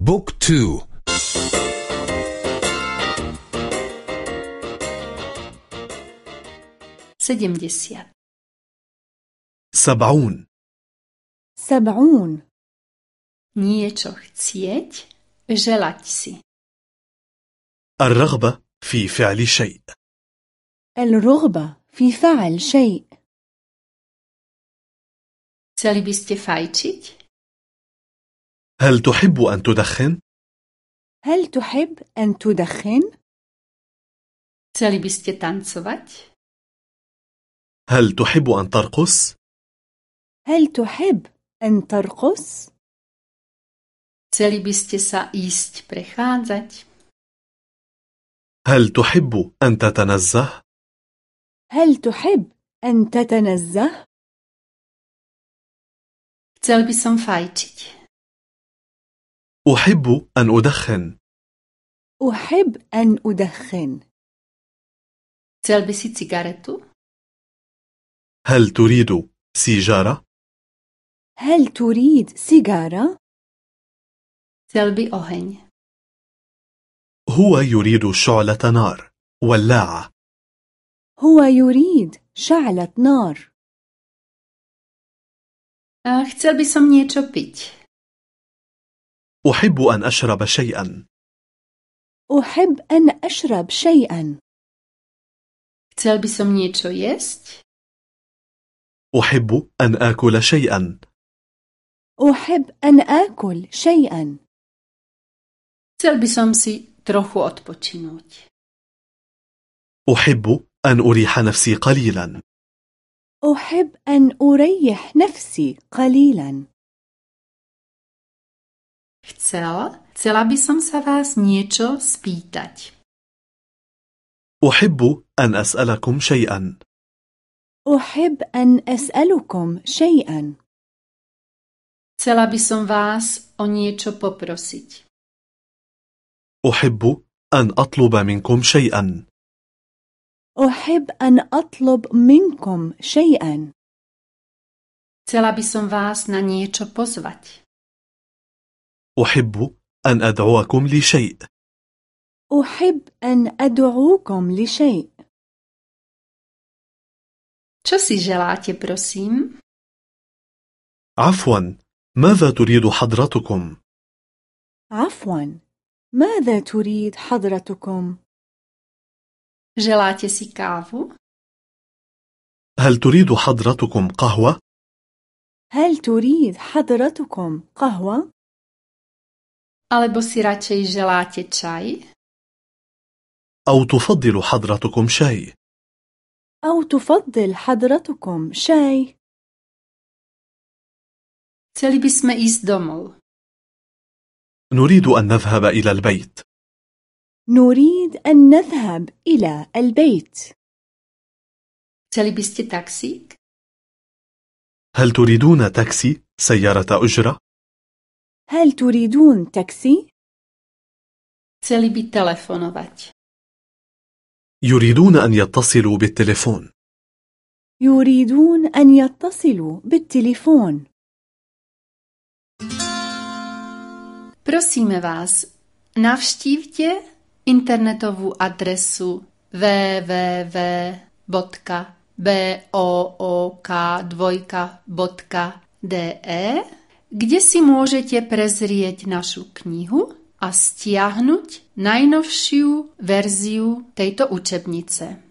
Book two. Sedemdesiat سبعون. سبعون. Niečo chcieť želať si. الرغبة في فعل شيء. الرغبة في فعل شيء. سالي بيستي هل تحب أن تدخن؟ هل تحب أن تدخن؟ Chceli by ste tancovať? هل تحب أن ترقص؟ هل تحب أن ترقص؟ Chceli by ste sa ísť prechádzať? هل تحب أن تتنزه؟ هل تحب أن تتنزه؟ Chcel by som fajčiť. أحب أن أدخن أحب أن أدخن si cigaretu? هل تريد سيجارة؟ هل تريد سيجارة؟ By oheň. هو يريد شعلة نار ولاعة هو يريد شعلة نار chcel by som niečo piť. أحب أن أشرب شيئا. أحب أن أشرب شيئا. Chcel by som niečo jesť? أحب أن آكل شيئا. أحب أن آكل شيئا. Chcel by som si trochu odpočinúť. أحب أن أريح نفسي قليلا. أحب أن أريح نفسي قليلا. Chcel, chcela by som sa vás niečo spýtať. أحب أن أسألكم شيئا أحب أن أسألكم شيئا Chcela by som vás o niečo poprosiť. أحب أن أطلب منكم شيئا أحب أن أطلب منكم شيئا Chcela by som vás na niečo pozvať. أحب أن أدعوكم لشيء أحب أن أدعوكم لشيء Čo si želáte, prosím? عفوا ماذا تريد حضرتكم؟ عفوا ماذا تريد حضرتكم؟ Želáte si kávu? هل تريد حضرتكم قهوة؟ هل تريد حضرتكم قهوة؟ Alebo si radšej želáte čaj? أو تفضل حضرتكم شاي؟ أو تفضل حضرتكم شاي؟ Chceli by sme ísť domov. نريد أن نذهب إلى البيت نريد أن نذهب إلى البيت Chceli by ste taxík? هل تريدون تاكسي سيارة أجرة؟ هل تريدون تاكسي؟ Chceli by telefonovať. يريدون أن يتصلوا بالتليفون يريدون أن يتصلوا بالتليفون Prosíme vás, navštívte internetovú adresu www.book2.de, kde si môžete prezrieť našu knihu a stiahnuť najnovšiu verziu tejto učebnice.